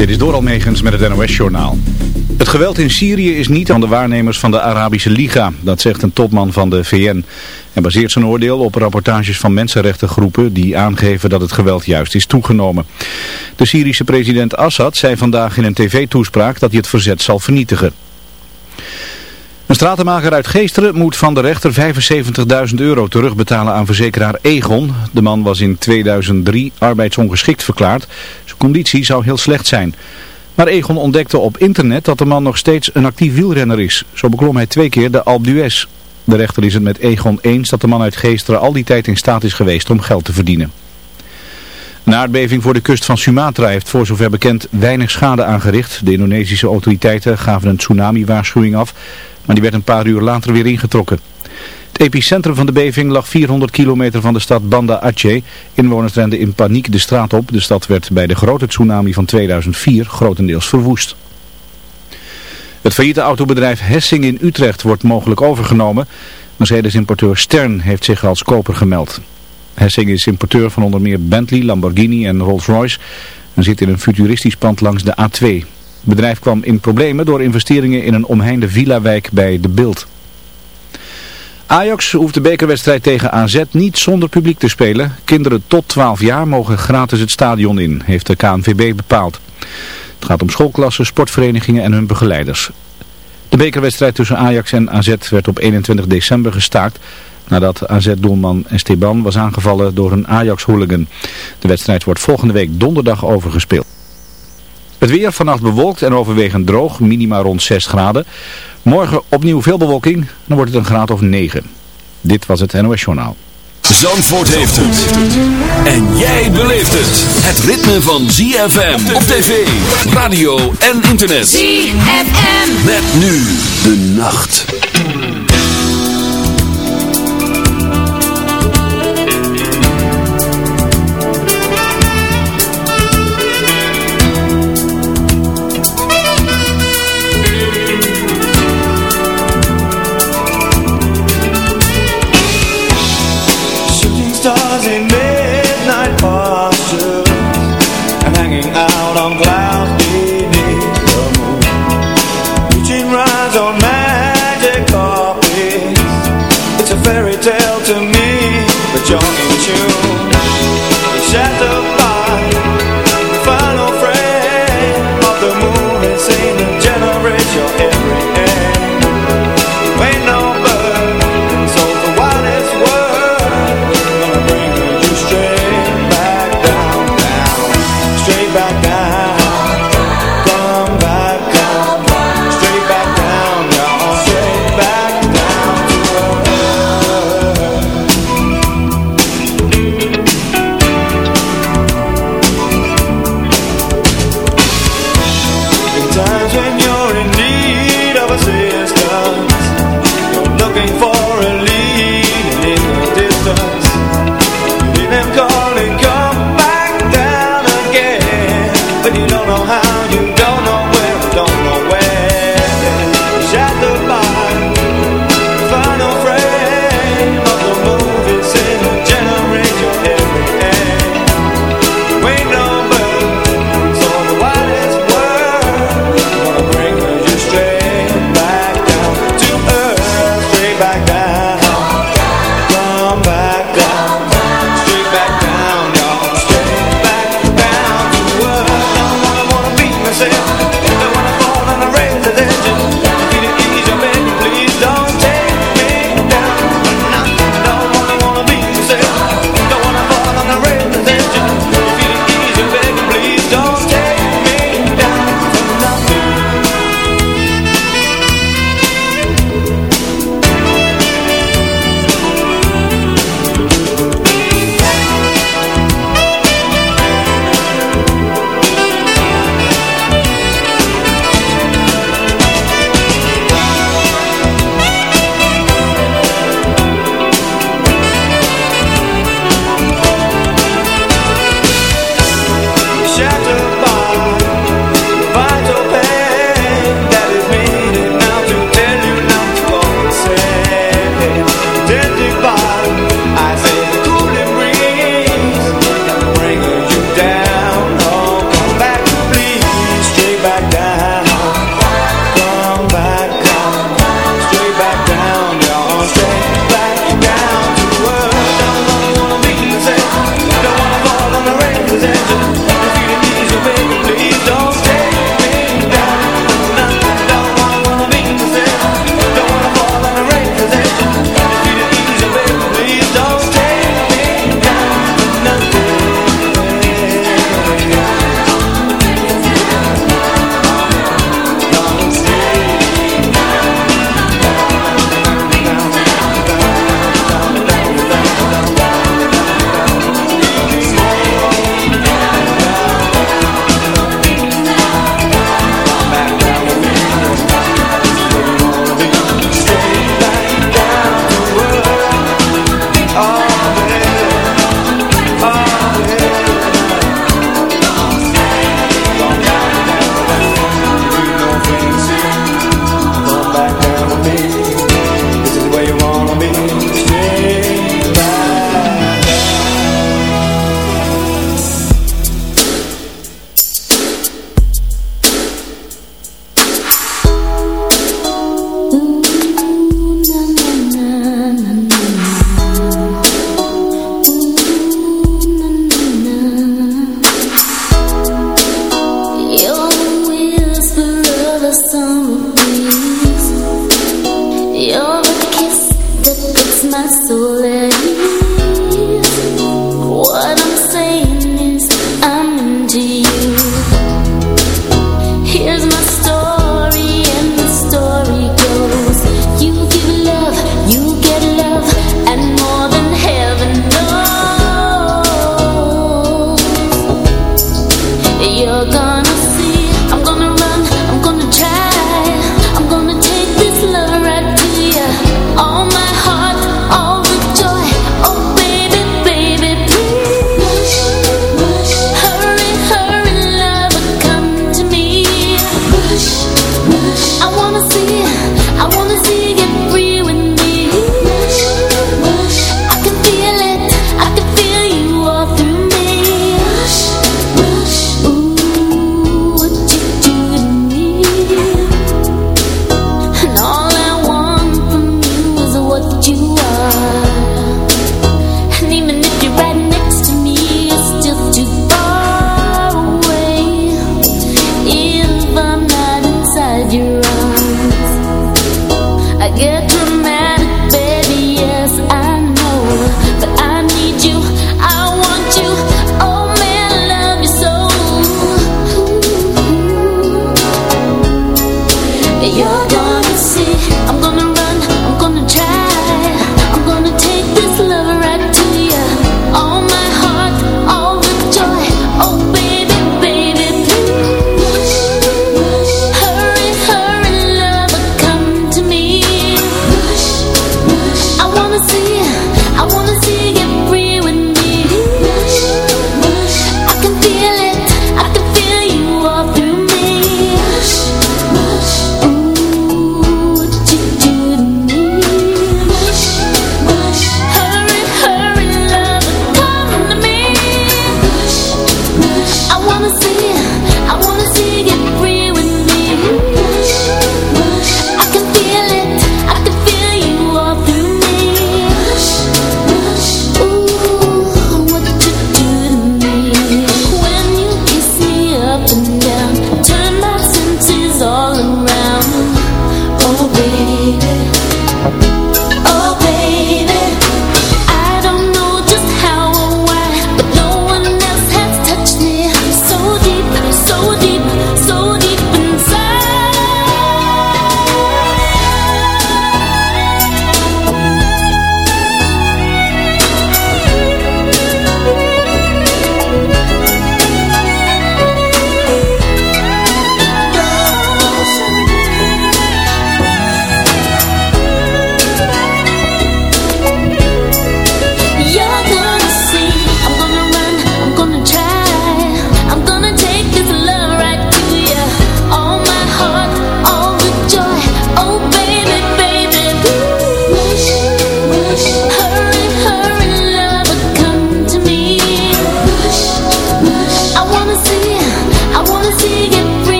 Dit is door Almegens met het NOS-journaal. Het geweld in Syrië is niet aan de waarnemers van de Arabische Liga, dat zegt een topman van de VN. Hij baseert zijn oordeel op rapportages van mensenrechtengroepen die aangeven dat het geweld juist is toegenomen. De Syrische president Assad zei vandaag in een tv-toespraak dat hij het verzet zal vernietigen. Een stratenmaker uit Geesteren moet van de rechter 75.000 euro terugbetalen aan verzekeraar Egon. De man was in 2003 arbeidsongeschikt verklaard. Zijn conditie zou heel slecht zijn. Maar Egon ontdekte op internet dat de man nog steeds een actief wielrenner is. Zo beklom hij twee keer de Alpe d'Huez. De rechter is het met Egon eens dat de man uit Geesteren al die tijd in staat is geweest om geld te verdienen. Een aardbeving voor de kust van Sumatra heeft voor zover bekend weinig schade aangericht. De Indonesische autoriteiten gaven een tsunami-waarschuwing af maar die werd een paar uur later weer ingetrokken. Het epicentrum van de beving lag 400 kilometer van de stad Banda Aceh. Inwoners renden in paniek de straat op. De stad werd bij de grote tsunami van 2004 grotendeels verwoest. Het failliete autobedrijf Hessing in Utrecht wordt mogelijk overgenomen. Mercedes-importeur Stern heeft zich als koper gemeld. Hessing is importeur van onder meer Bentley, Lamborghini en Rolls-Royce en zit in een futuristisch pand langs de A2. Het bedrijf kwam in problemen door investeringen in een omheinde villa-wijk bij De Bild. Ajax hoeft de bekerwedstrijd tegen AZ niet zonder publiek te spelen. Kinderen tot 12 jaar mogen gratis het stadion in, heeft de KNVB bepaald. Het gaat om schoolklassen, sportverenigingen en hun begeleiders. De bekerwedstrijd tussen Ajax en AZ werd op 21 december gestaakt nadat AZ-doelman Esteban was aangevallen door een Ajax-hooligan. De wedstrijd wordt volgende week donderdag overgespeeld. Het weer vannacht bewolkt en overwegend droog, minima rond 6 graden. Morgen opnieuw veel bewolking, dan wordt het een graad of 9. Dit was het NOS Journaal. Zandvoort heeft het. En jij beleeft het. Het ritme van ZFM op tv, radio en internet. ZFM. Met nu de nacht.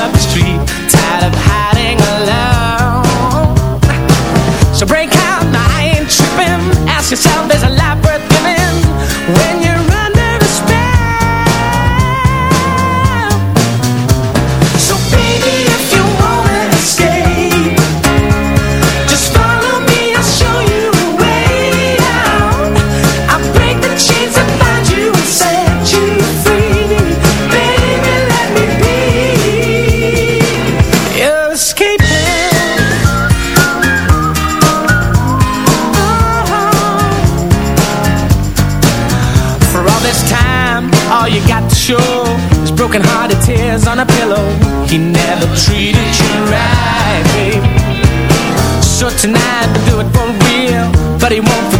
up the street, tired of high Everybody wants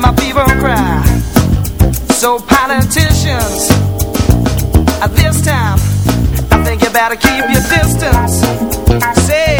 my people cry. So politicians, at this time, I think you better keep your distance. Zandvoort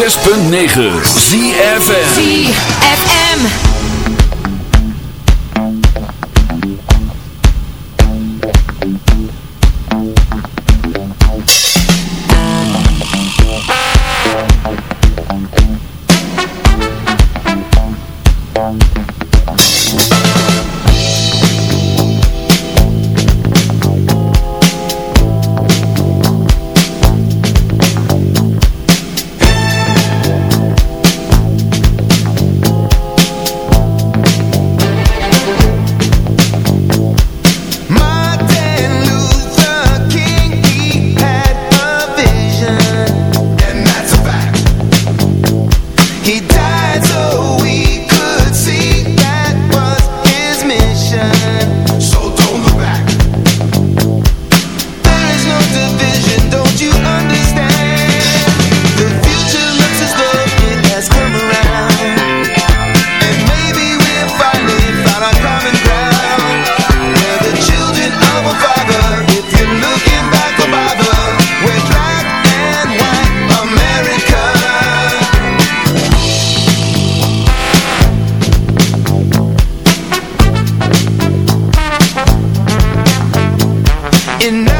106.9 ZFN enough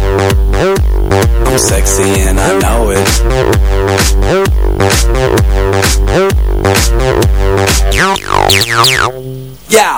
I'm sexy and I know it. Yeah,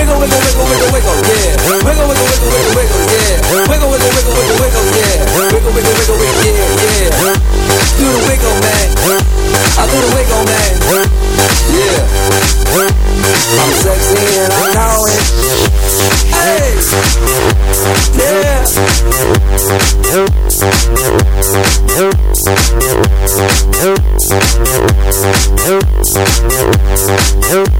Wiggle. Do the wiggle, man. I do wiggle, man. Yeah. I'm sexy and I know it. Hey. Yeah.